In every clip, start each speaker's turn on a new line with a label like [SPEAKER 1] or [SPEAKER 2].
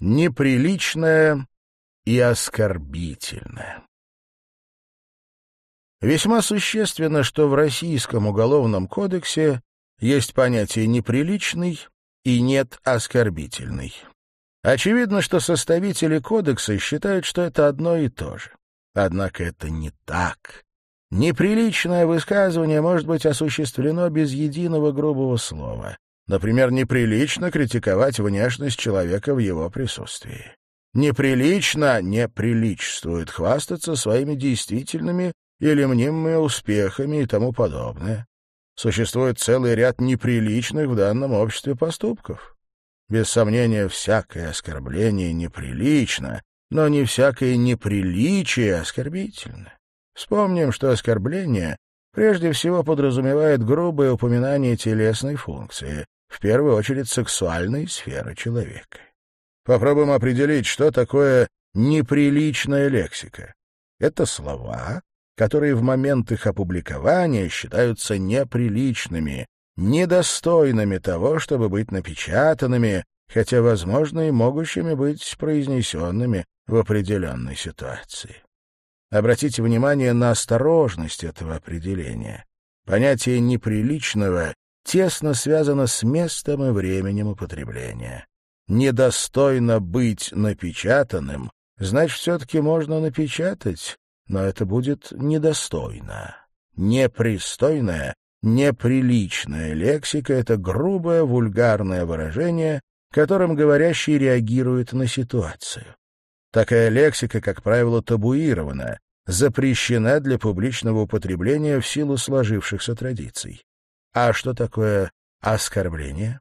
[SPEAKER 1] неприличное и оскорбительное. Весьма существенно, что в Российском уголовном кодексе есть понятие «неприличный» и «нет оскорбительный». Очевидно, что составители кодекса считают, что это одно и то же. Однако это не так. Неприличное высказывание может быть осуществлено без единого грубого слова. Например, неприлично критиковать внешность человека в его присутствии. Неприлично, не приличествует хвастаться своими действительными или мнимыми успехами и тому подобное. Существует целый ряд неприличных в данном обществе поступков. Без сомнения, всякое оскорбление неприлично, но не всякое неприличие оскорбительно. Вспомним, что оскорбление прежде всего подразумевает грубое упоминание телесной функции, в первую очередь сексуальной сферы человека. Попробуем определить, что такое неприличная лексика. Это слова, которые в момент их опубликования считаются неприличными, недостойными того, чтобы быть напечатанными, хотя, возможно, и могущими быть произнесенными в определенной ситуации. Обратите внимание на осторожность этого определения. Понятие неприличного тесно связано с местом и временем употребления. Недостойно быть напечатанным, значит, все-таки можно напечатать, но это будет недостойно. Непристойная, неприличная лексика — это грубое, вульгарное выражение, которым говорящий реагирует на ситуацию. Такая лексика, как правило, табуирована, запрещена для публичного употребления в силу сложившихся традиций. А что такое оскорбление?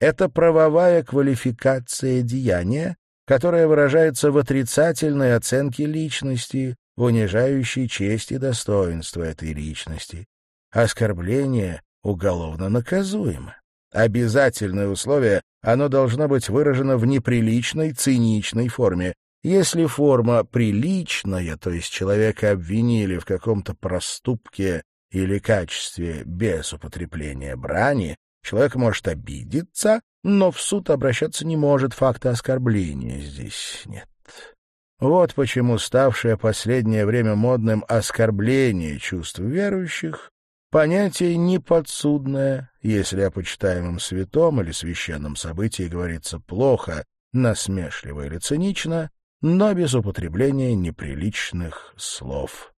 [SPEAKER 1] Это правовая квалификация деяния, которая выражается в отрицательной оценке личности, унижающей честь и достоинство этой личности. Оскорбление уголовно наказуемо. Обязательное условие — оно должно быть выражено в неприличной, циничной форме, если форма приличная, то есть человека обвинили в каком-то проступке или качестве без употребления брани, человек может обидеться, но в суд обращаться не может, факта оскорбления здесь нет. Вот почему ставшее последнее время модным оскорбление чувств верующих понятие неподсудное, если о почитаемом святом или священном событии говорится плохо, насмешливо или цинично, но без употребления неприличных слов.